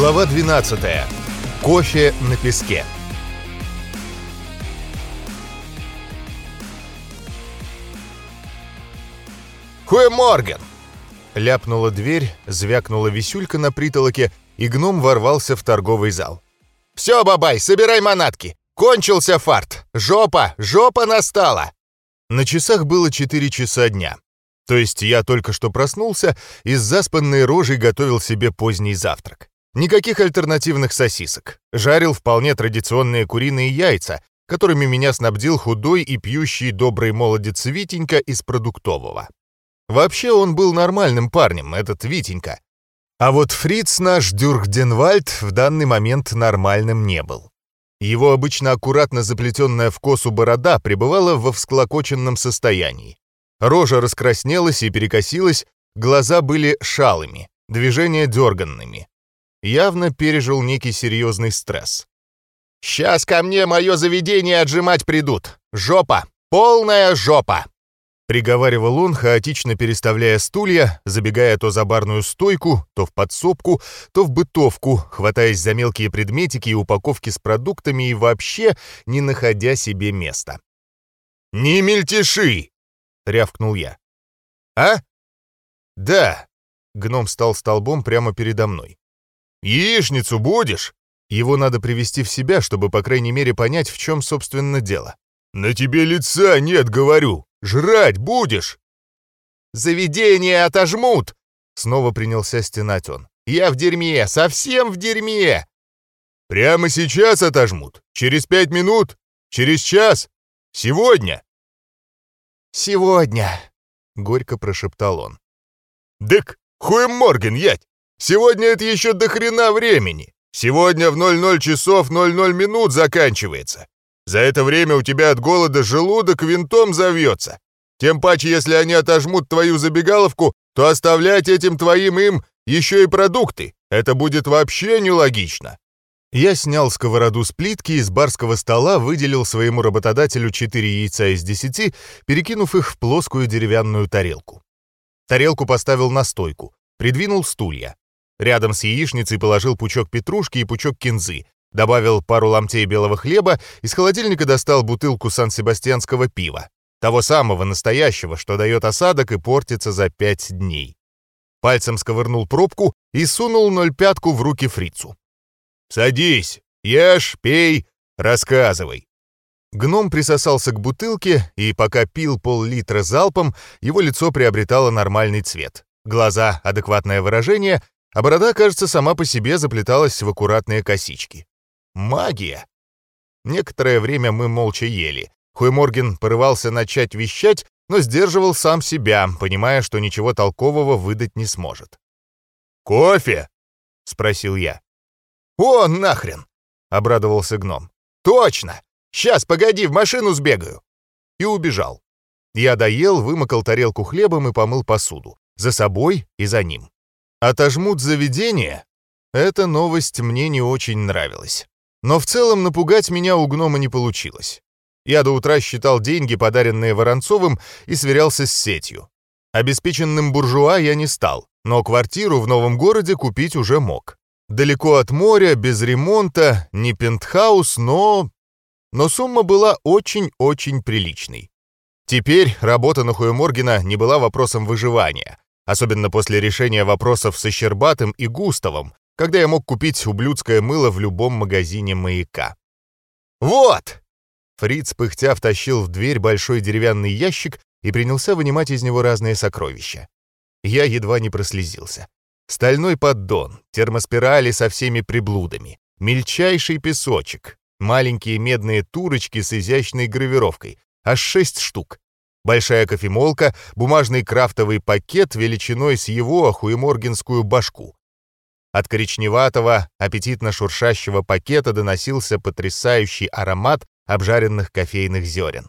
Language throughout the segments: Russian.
Глава 12. Кофе на песке. «Хуэ Морген!» Ляпнула дверь, звякнула висюлька на притолоке, и гном ворвался в торговый зал. «Все, бабай, собирай манатки! Кончился фарт! Жопа! Жопа настала!» На часах было 4 часа дня. То есть я только что проснулся и с заспанной рожей готовил себе поздний завтрак. Никаких альтернативных сосисок. Жарил вполне традиционные куриные яйца, которыми меня снабдил худой и пьющий добрый молодец Витенька из продуктового. Вообще он был нормальным парнем, этот Витенька. А вот Фриц наш Дюрхденвальд в данный момент нормальным не был. Его обычно аккуратно заплетенная в косу борода пребывала во всклокоченном состоянии. Рожа раскраснелась и перекосилась, глаза были шалыми, движения дерганными. Явно пережил некий серьезный стресс. «Сейчас ко мне мое заведение отжимать придут! Жопа! Полная жопа!» Приговаривал он, хаотично переставляя стулья, забегая то за барную стойку, то в подсобку, то в бытовку, хватаясь за мелкие предметики и упаковки с продуктами и вообще не находя себе места. «Не мельтеши!» — рявкнул я. «А?» «Да». Гном стал столбом прямо передо мной. «Яичницу будешь?» Его надо привести в себя, чтобы, по крайней мере, понять, в чем, собственно, дело. «На тебе лица нет, говорю!» Жрать будешь?» «Заведение отожмут!» Снова принялся стенать он. «Я в дерьме, совсем в дерьме!» «Прямо сейчас отожмут? Через пять минут? Через час? Сегодня?» «Сегодня!» — горько прошептал он. «Дык, хуем Морген, ять! Сегодня это еще до хрена времени! Сегодня в 00 часов 00 минут заканчивается! За это время у тебя от голода желудок винтом завьется. Тем паче, если они отожмут твою забегаловку, то оставлять этим твоим им еще и продукты. Это будет вообще нелогично. Я снял сковороду с плитки и с барского стола выделил своему работодателю 4 яйца из 10, перекинув их в плоскую деревянную тарелку. Тарелку поставил на стойку, придвинул стулья. Рядом с яичницей положил пучок петрушки и пучок кинзы, Добавил пару ломтей белого хлеба, из холодильника достал бутылку сан-себастьянского пива. Того самого настоящего, что дает осадок и портится за пять дней. Пальцем сковырнул пробку и сунул ноль пятку в руки фрицу. «Садись, ешь, пей, рассказывай». Гном присосался к бутылке, и пока пил пол-литра залпом, его лицо приобретало нормальный цвет. Глаза — адекватное выражение, а борода, кажется, сама по себе заплеталась в аккуратные косички. Магия! Некоторое время мы молча ели. Хуеморген порывался начать вещать, но сдерживал сам себя, понимая, что ничего толкового выдать не сможет. «Кофе?» — спросил я. «О, нахрен!» — обрадовался гном. «Точно! Сейчас, погоди, в машину сбегаю!» И убежал. Я доел, вымокал тарелку хлебом и помыл посуду. За собой и за ним. Отожмут заведение? Эта новость мне не очень нравилась. Но в целом напугать меня у гнома не получилось. Я до утра считал деньги, подаренные Воронцовым, и сверялся с сетью. Обеспеченным буржуа я не стал, но квартиру в новом городе купить уже мог. Далеко от моря, без ремонта, не пентхаус, но... Но сумма была очень-очень приличной. Теперь работа на Хуеморгена не была вопросом выживания, особенно после решения вопросов со Щербатым и Густавом, когда я мог купить ублюдское мыло в любом магазине маяка. «Вот!» Фриц пыхтя втащил в дверь большой деревянный ящик и принялся вынимать из него разные сокровища. Я едва не прослезился. Стальной поддон, термоспирали со всеми приблудами, мельчайший песочек, маленькие медные турочки с изящной гравировкой, аж шесть штук, большая кофемолка, бумажный крафтовый пакет величиной с его охуеморгенскую башку, от коричневатого, аппетитно шуршащего пакета доносился потрясающий аромат обжаренных кофейных зерен.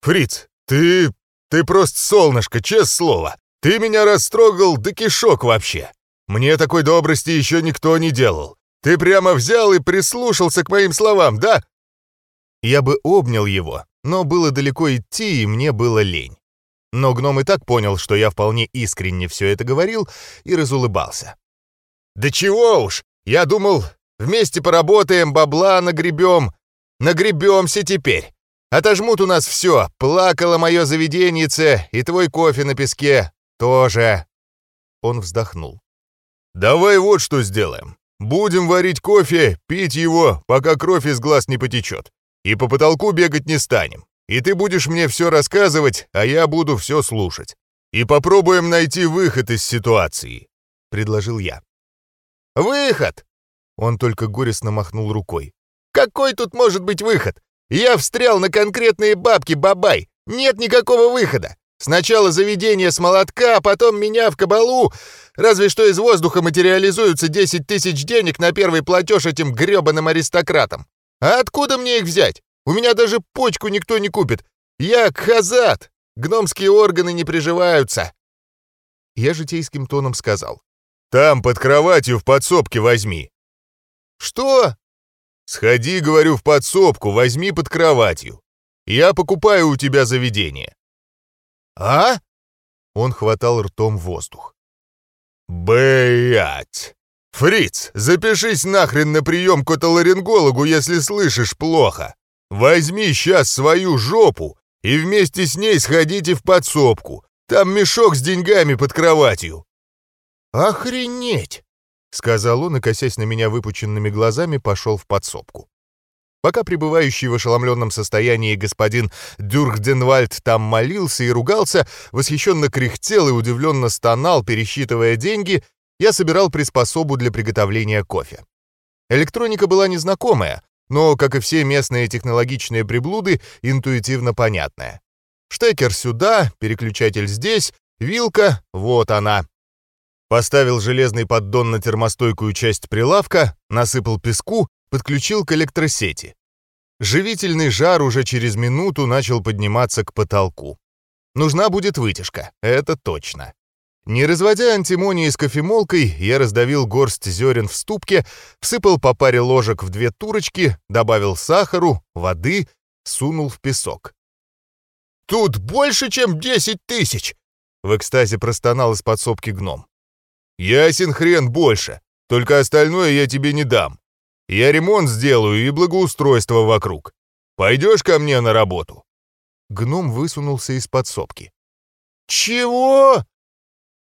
«Фриц, ты... ты просто солнышко, честное слово! Ты меня растрогал до кишок вообще! Мне такой добрости еще никто не делал! Ты прямо взял и прислушался к моим словам, да?» Я бы обнял его, но было далеко идти, и мне было лень. Но гном и так понял, что я вполне искренне все это говорил, и разулыбался. Да чего уж, я думал, вместе поработаем, бабла нагребем. Нагребемся теперь. Отожмут у нас все. Плакало мое заведеннице, и твой кофе на песке тоже. Он вздохнул. Давай вот что сделаем. Будем варить кофе, пить его, пока кровь из глаз не потечет. И по потолку бегать не станем. И ты будешь мне все рассказывать, а я буду все слушать. И попробуем найти выход из ситуации», — предложил я. «Выход!» — он только горестно махнул рукой. «Какой тут может быть выход? Я встрял на конкретные бабки, бабай! Нет никакого выхода! Сначала заведение с молотка, а потом меня в кабалу. Разве что из воздуха материализуются 10 тысяч денег на первый платеж этим грёбаным аристократам. А откуда мне их взять? У меня даже почку никто не купит. Я кхазат. Гномские органы не приживаются. Я житейским тоном сказал. Там под кроватью в подсобке возьми. Что? Сходи, говорю, в подсобку, возьми под кроватью. Я покупаю у тебя заведение. А? Он хватал ртом воздух. Блять! Фриц, запишись нахрен на прием к отоларингологу, если слышишь плохо. Возьми сейчас свою жопу и вместе с ней сходите в подсобку. Там мешок с деньгами под кроватью». «Охренеть!» — сказал он и, косясь на меня выпученными глазами, пошел в подсобку. Пока пребывающий в ошеломленном состоянии господин Дюрхденвальд там молился и ругался, восхищенно кряхтел и удивленно стонал, пересчитывая деньги, я собирал приспособу для приготовления кофе. Электроника была незнакомая, но, как и все местные технологичные приблуды, интуитивно понятная. Штекер сюда, переключатель здесь, вилка, вот она. Поставил железный поддон на термостойкую часть прилавка, насыпал песку, подключил к электросети. Живительный жар уже через минуту начал подниматься к потолку. Нужна будет вытяжка, это точно. Не разводя антимонии с кофемолкой, я раздавил горсть зерен в ступке, всыпал по паре ложек в две турочки, добавил сахару, воды, сунул в песок. «Тут больше, чем десять тысяч!» — в экстазе простонал из подсобки гном. «Ясен хрен больше, только остальное я тебе не дам. Я ремонт сделаю и благоустройство вокруг. Пойдешь ко мне на работу?» Гном высунулся из подсобки. «Чего?»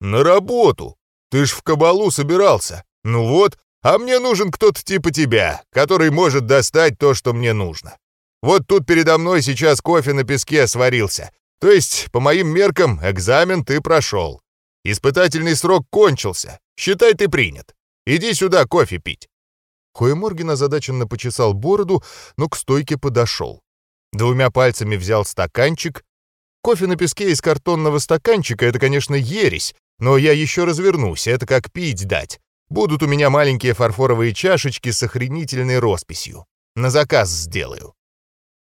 «На работу! Ты ж в кабалу собирался. Ну вот, а мне нужен кто-то типа тебя, который может достать то, что мне нужно. Вот тут передо мной сейчас кофе на песке сварился. То есть, по моим меркам, экзамен ты прошел. Испытательный срок кончился. Считай, ты принят. Иди сюда кофе пить». Хоеморген озадаченно почесал бороду, но к стойке подошел. Двумя пальцами взял стаканчик. Кофе на песке из картонного стаканчика — это, конечно, ересь, но я еще развернусь, это как пить дать. Будут у меня маленькие фарфоровые чашечки с охренительной росписью. На заказ сделаю.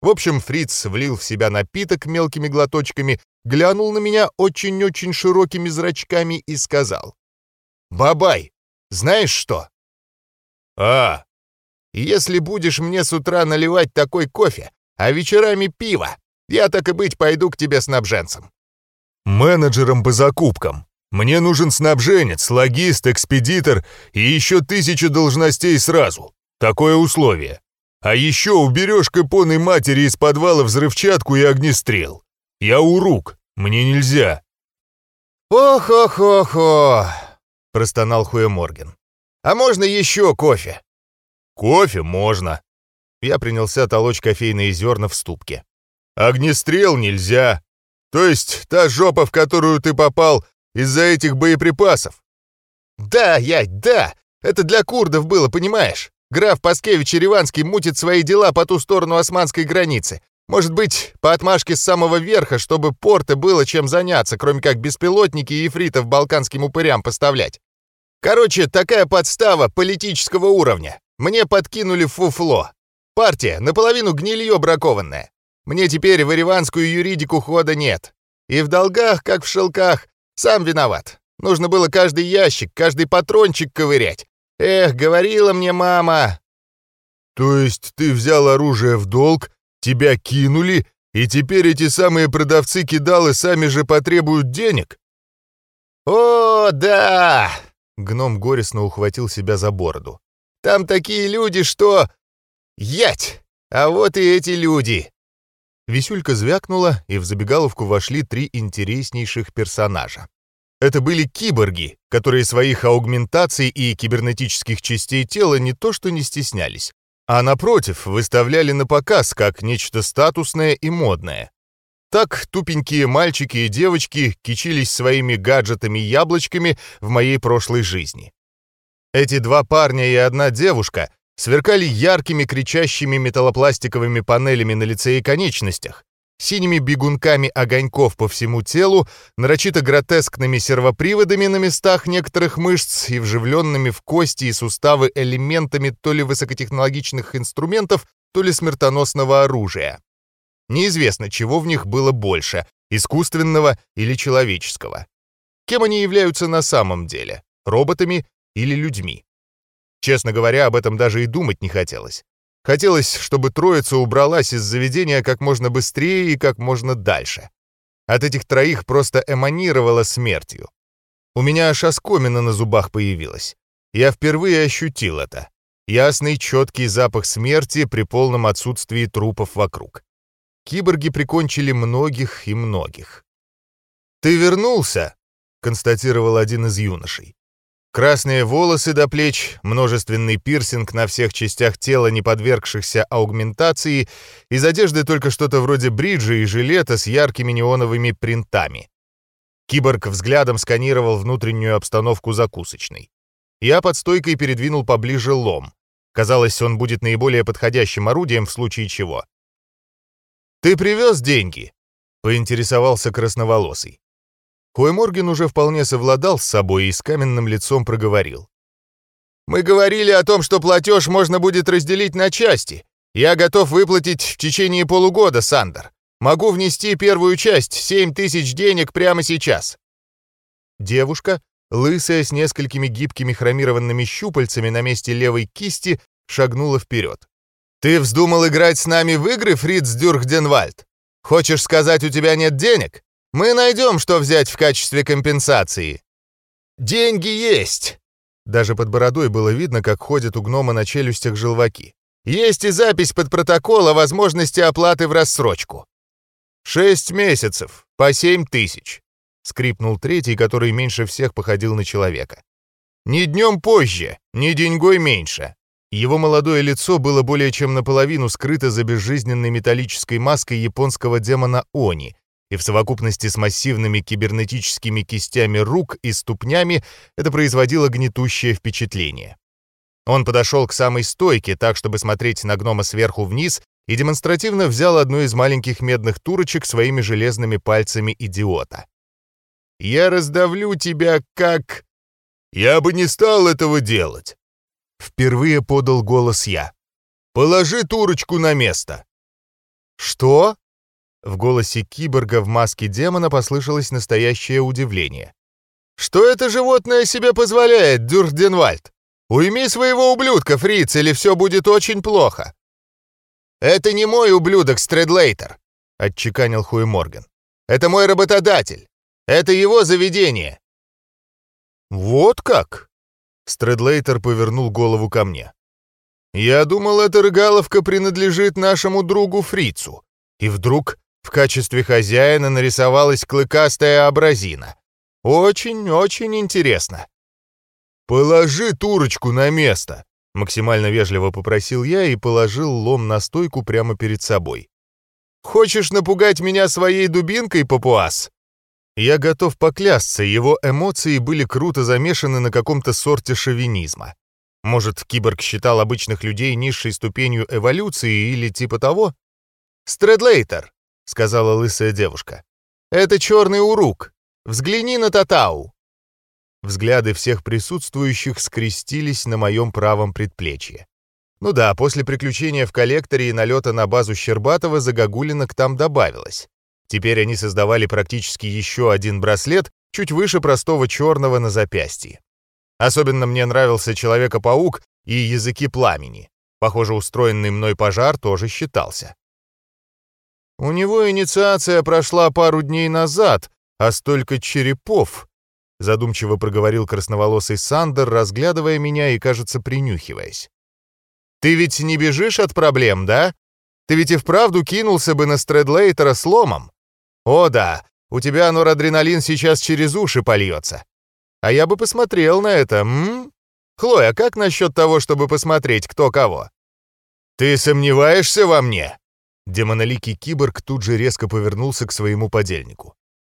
В общем, Фриц влил в себя напиток мелкими глоточками, глянул на меня очень-очень широкими зрачками и сказал. «Бабай, знаешь что?» «А, если будешь мне с утра наливать такой кофе, а вечерами пиво, я так и быть пойду к тебе снабженцем». «Менеджером по закупкам», мне нужен снабженец, логист, экспедитор и еще тысяча должностей сразу. Такое условие. А еще уберешь к ипоной матери из подвала взрывчатку и огнестрел. Я урук, мне нельзя». «Ох-ох-ох-ох», — простонал Хуя Морген. «А можно еще кофе?» «Кофе можно». Я принялся толочь кофейные зерна в ступке. «Огнестрел нельзя. То есть та жопа, в которую ты попал, из-за этих боеприпасов. Да, ять, да! Это для курдов было, понимаешь? Граф Паскевич Ереванский мутит свои дела по ту сторону османской границы. Может быть, по отмашке с самого верха, чтобы порты было чем заняться, кроме как беспилотники и ефритов балканским упырям поставлять. Короче, такая подстава политического уровня. Мне подкинули фуфло. Партия наполовину гнилье бракованная. Мне теперь в ереванскую юридику хода нет. И в долгах, как в шелках, сам виноват. Нужно было каждый ящик, каждый патрончик ковырять. Эх, говорила мне мама. То есть ты взял оружие в долг, тебя кинули, и теперь эти самые продавцы-кидалы сами же потребуют денег? О, да! Гном горестно ухватил себя за бороду. «Там такие люди, что... Ять! А вот и эти люди!» Висюлька звякнула, и в забегаловку вошли три интереснейших персонажа. Это были киборги, которые своих аугментаций и кибернетических частей тела не то что не стеснялись, а напротив выставляли на показ как нечто статусное и модное. Так тупенькие мальчики и девочки кичились своими гаджетами-яблочками в моей прошлой жизни. Эти два парня и одна девушка сверкали яркими кричащими металлопластиковыми панелями на лице и конечностях, синими бегунками огоньков по всему телу, нарочито гротескными сервоприводами на местах некоторых мышц и вживленными в кости и суставы элементами то ли высокотехнологичных инструментов, то ли смертоносного оружия. Неизвестно, чего в них было больше — искусственного или человеческого. Кем они являются на самом деле — роботами или людьми? Честно говоря, об этом даже и думать не хотелось. Хотелось, чтобы троица убралась из заведения как можно быстрее и как можно дальше. От этих троих просто эманировало смертью. У меня аж оскомина на зубах появилась. Я впервые ощутил это. Ясный, четкий запах смерти при полном отсутствии трупов вокруг. Киборги прикончили многих и многих. «Ты вернулся?» — констатировал один из юношей. Красные волосы до плеч, множественный пирсинг на всех частях тела, не подвергшихся аугментации, из одежды только что-то вроде бриджа и жилета с яркими неоновыми принтами. Киборг взглядом сканировал внутреннюю обстановку закусочной. Я под стойкой передвинул поближе лом. Казалось, он будет наиболее подходящим орудием в случае чего. «Ты привез деньги?» — поинтересовался красноволосый. Хуэморген уже вполне совладал с собой и с каменным лицом проговорил. «Мы говорили о том, что платеж можно будет разделить на части. Я готов выплатить в течение полугода, Сандер. Могу внести первую часть, 7 тысяч денег, прямо сейчас». Девушка, лысая с несколькими гибкими хромированными щупальцами на месте левой кисти, шагнула вперед. «Ты вздумал играть с нами в игры, Фриц Дюрхденвальд? Хочешь сказать, у тебя нет денег? Мы найдем, что взять в качестве компенсации. Деньги есть. Даже под бородой было видно, как ходят у гнома на челюстях желваки. Есть и запись под протокол о возможности оплаты в рассрочку. Шесть месяцев, по семь тысяч. Скрипнул третий, который меньше всех походил на человека. Ни днем позже, ни деньгой меньше. Его молодое лицо было более чем наполовину скрыто за безжизненной металлической маской японского демона Они, и в совокупности с массивными кибернетическими кистями рук и ступнями это производило гнетущее впечатление. Он подошел к самой стойке, так, чтобы смотреть на гнома сверху вниз, и демонстративно взял одну из маленьких медных турочек своими железными пальцами идиота. «Я раздавлю тебя как...» «Я бы не стал этого делать!» Впервые подал голос я. «Положи турочку на место!» «Что?» В голосе киборга в маске демона послышалось настоящее удивление. «Что это животное себе позволяет, Дюрденвальд? Уйми своего ублюдка, фриц, или все будет очень плохо!» «Это не мой ублюдок, Стредлейтер», — отчеканил Хуй Морган. «Это мой работодатель. Это его заведение». «Вот как?» Стредлейтер повернул голову ко мне. «Я думал, эта рыгаловка принадлежит нашему другу Фрицу. И вдруг в качестве хозяина нарисовалась клыкастая абразина. Очень-очень интересно. «Положи турочку на место», — максимально вежливо попросил я и положил лом на стойку прямо перед собой. «Хочешь напугать меня своей дубинкой, папуас?» Я готов поклясться, его эмоции были круто замешаны на каком-то сорте шовинизма. Может, киборг считал обычных людей низшей ступенью эволюции или типа того? «Стредлейтер, — сказала лысая девушка. «Это черный урук. Взгляни на Татау». Взгляды всех присутствующих скрестились на моем правом предплечье. Ну да, после приключения в коллекторе и налета на базу Щербатова загогулинок там добавилось. Теперь они создавали практически еще один браслет, чуть выше простого черного на запястье. Особенно мне нравился Человека-паук и языки пламени. Похоже, устроенный мной пожар тоже считался. У него инициация прошла пару дней назад, а столько черепов. задумчиво проговорил красноволосый Сандер, разглядывая меня и, кажется, принюхиваясь. «Ты ведь не бежишь от проблем, да? Ты ведь и вправду кинулся бы на Стрэдлейтера с? О да, у тебя норадреналин сейчас через уши польется. А я бы посмотрел на это, м? Хлоя, как насчет того, чтобы посмотреть, кто кого?» «Ты сомневаешься во мне?» Демоноликий киборг тут же резко повернулся к своему подельнику.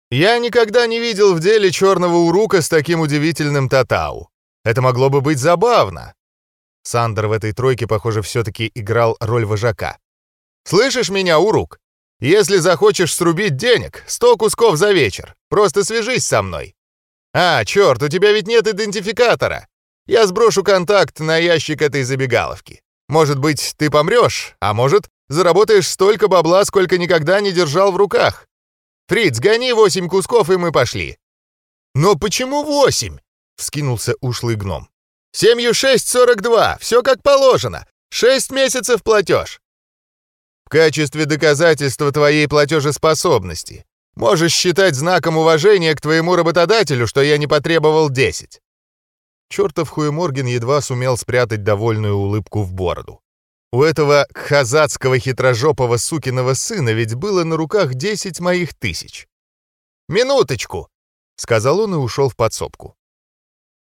«Я никогда не видел в деле черного урука с таким удивительным татау. Это могло бы быть забавно». Сандер в этой тройке, похоже, все-таки играл роль вожака. «Слышишь меня, урук? Если захочешь срубить денег, сто кусков за вечер. Просто свяжись со мной. А, черт, у тебя ведь нет идентификатора. Я сброшу контакт на ящик этой забегаловки. Может быть, ты помрешь, а может, заработаешь столько бабла, сколько никогда не держал в руках. Фриц, гони восемь кусков, и мы пошли». «Но почему восемь?» — вскинулся ушлый гном. «Семью шесть сорок два, все как положено. Шесть месяцев платеж». «В качестве доказательства твоей платежеспособности. Можешь считать знаком уважения к твоему работодателю, что я не потребовал десять». Чертов Хуеморген едва сумел спрятать довольную улыбку в бороду. У этого хазатского хитрожопого сукиного сына ведь было на руках десять моих тысяч. «Минуточку!» — сказал он и ушел в подсобку.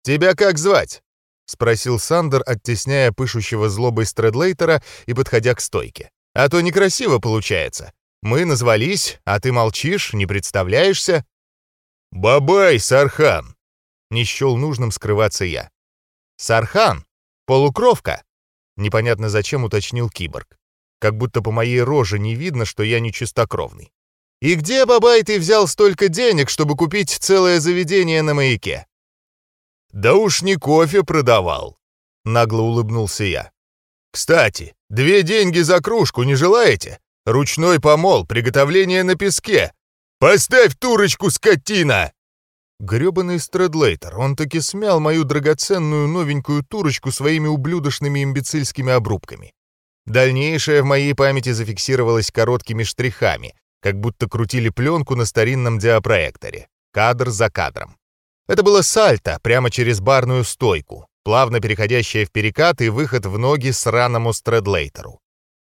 «Тебя как звать?» — спросил Сандер, оттесняя пышущего злобой Стрэдлейтера и подходя к стойке. «А то некрасиво получается. Мы назвались, а ты молчишь, не представляешься». «Бабай, Сархан!» — не счел нужным скрываться я. «Сархан? Полукровка?» Непонятно зачем уточнил киборг. Как будто по моей роже не видно, что я не чистокровный. «И где, бабай, ты взял столько денег, чтобы купить целое заведение на маяке?» «Да уж не кофе продавал», — нагло улыбнулся я. «Кстати, две деньги за кружку не желаете? Ручной помол, приготовление на песке. Поставь турочку, скотина!» Грёбаный Стрэдлейтер, он таки смял мою драгоценную новенькую турочку своими ублюдочными имбецильскими обрубками. Дальнейшее в моей памяти зафиксировалось короткими штрихами, как будто крутили пленку на старинном диапроекторе, кадр за кадром. Это было сальто прямо через барную стойку, плавно переходящее в перекат и выход в ноги сраному Стрэдлейтеру.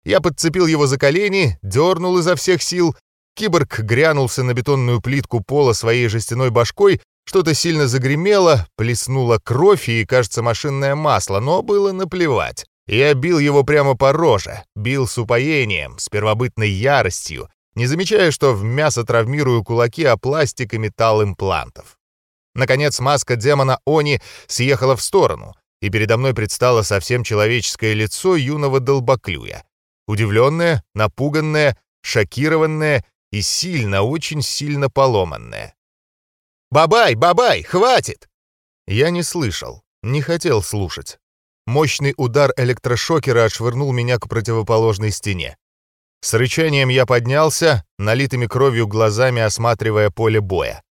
Я подцепил его за колени, дернул изо всех сил Киборг грянулся на бетонную плитку пола своей жестяной башкой, что-то сильно загремело, плеснула кровь и, кажется, машинное масло, но было наплевать. Я бил его прямо по роже, бил с упоением, с первобытной яростью, не замечая, что в мясо травмирую кулаки о пластик и металл имплантов. Наконец маска демона Они съехала в сторону, и передо мной предстало совсем человеческое лицо юного долбоклюя. Удивленное, напуганное, шокированное и сильно, очень сильно поломанная. «Бабай, бабай, хватит!» Я не слышал, не хотел слушать. Мощный удар электрошокера отшвырнул меня к противоположной стене. С рычанием я поднялся, налитыми кровью глазами осматривая поле боя.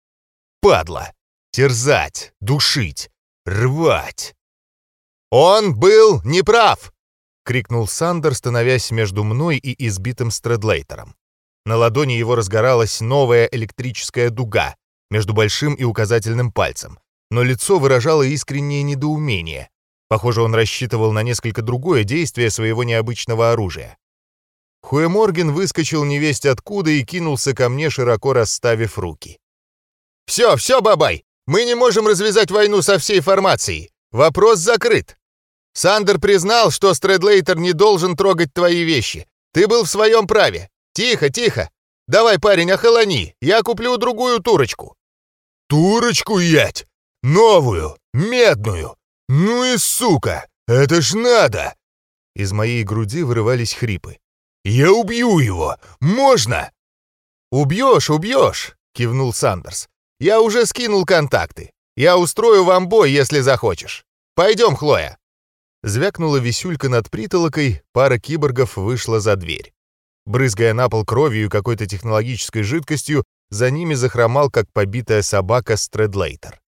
«Падла! Терзать! Душить! Рвать!» «Он был неправ!» — крикнул Сандер, становясь между мной и избитым Стрэдлейтером. На ладони его разгоралась новая электрическая дуга между большим и указательным пальцем, но лицо выражало искреннее недоумение. Похоже, он рассчитывал на несколько другое действие своего необычного оружия. Хуэморген выскочил невесть откуда и кинулся ко мне, широко расставив руки. «Все, все, бабай! Мы не можем развязать войну со всей формацией! Вопрос закрыт! Сандер признал, что Стрэдлейтер не должен трогать твои вещи. Ты был в своем праве. «Тихо, тихо! Давай, парень, охолони, я куплю другую турочку». «Турочку, ять! Новую, медную! Ну и сука! Это ж надо!» Из моей груди вырывались хрипы. «Я убью его! Можно?» «Убьешь, убьешь!» — кивнул Сандерс. «Я уже скинул контакты. Я устрою вам бой, если захочешь. Пойдем, Хлоя!» Звякнула висюлька над притолокой, пара киборгов вышла за дверь. Брызгая на пол кровью и какой-то технологической жидкостью, за ними захромал, как побитая собака Стрэдлейтер.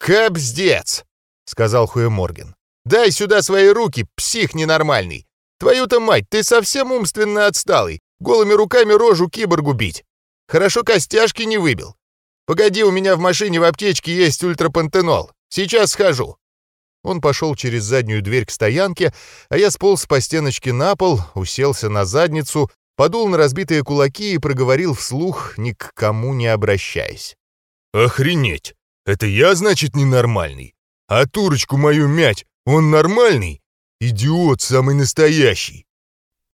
«Капздец!» — сказал Хуэморген. «Дай сюда свои руки, псих ненормальный! Твою-то мать, ты совсем умственно отсталый! Голыми руками рожу киборгу бить! Хорошо костяшки не выбил! Погоди, у меня в машине в аптечке есть ультрапантенол. Сейчас схожу». Он пошел через заднюю дверь к стоянке, а я сполз по стеночке на пол, уселся на задницу, подул на разбитые кулаки и проговорил вслух, ни к кому не обращаясь. «Охренеть! Это я, значит, ненормальный? А турочку мою мять, он нормальный? Идиот самый настоящий!